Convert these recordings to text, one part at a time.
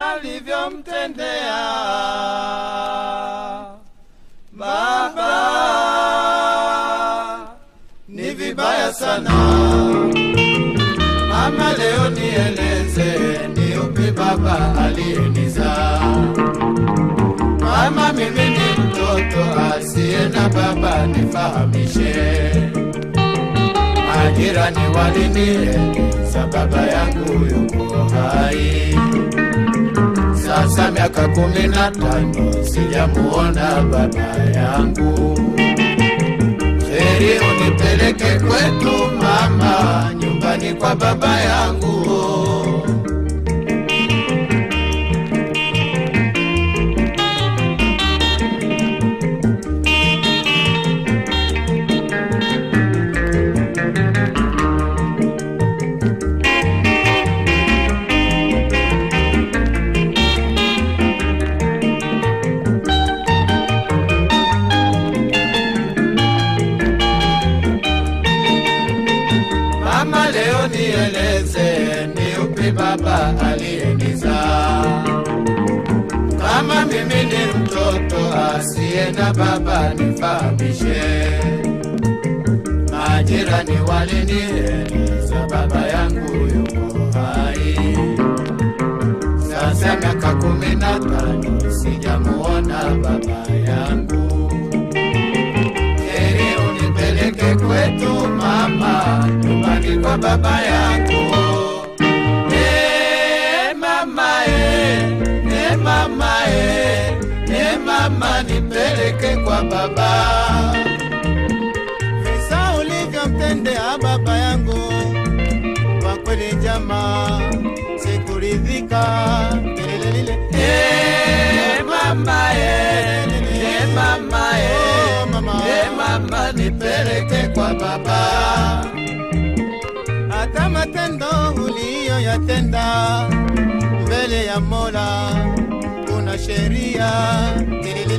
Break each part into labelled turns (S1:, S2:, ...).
S1: alivyomtendea baba ni vibaya sana. Mama, leo nieleze ni upi baba aliyenizaa? Mama, mimi ni mtoto asiye na baba, nifahamishe. Majirani walinieleza baba yangu yuko miaka kumi na tano sijamuona baba yangu. Heri unipeleke kwetu mama, nyumbani kwa baba yangu. Baba aliyenizaa? Kama mimi ni mtoto asiye na baba, nifahamishe. Majirani walinieleza baba yangu yuko hai, sasa miaka kumi na tano sijamuona baba yangu. Heri unipeleke kwetu mama, nyumbani kwa baba. Mama nipeleke kwa baba.
S2: Visa ulivyomtendea baba yangu, kwa kweli jama, sikuridhika. Kelele lile
S1: Eh, mama eh, eh, mama eh,
S2: Oh, mama.
S1: mama nipeleke kwa baba.
S2: hata matendo uliyoyatenda mbele ya Mola kuna sheria. Kelele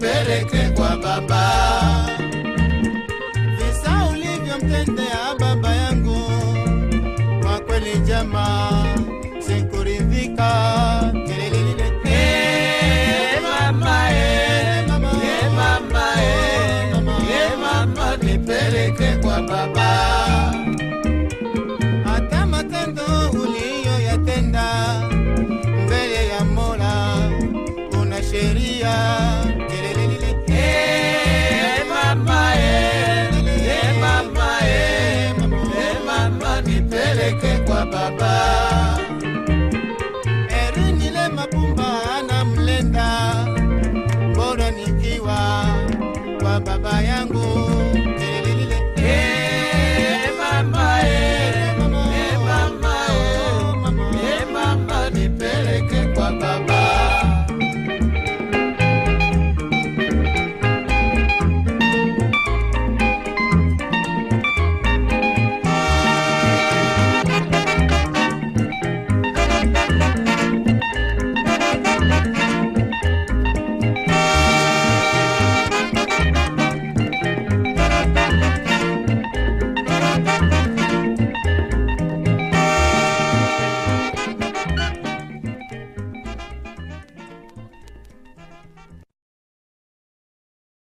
S1: Nipeleke kwa baba,
S2: visa ulivyomtendea baba yangu,
S1: kwa
S2: kweli
S1: jama, sikuridhika. Nipeleke kwa baba, hata matendo uliyoyatenda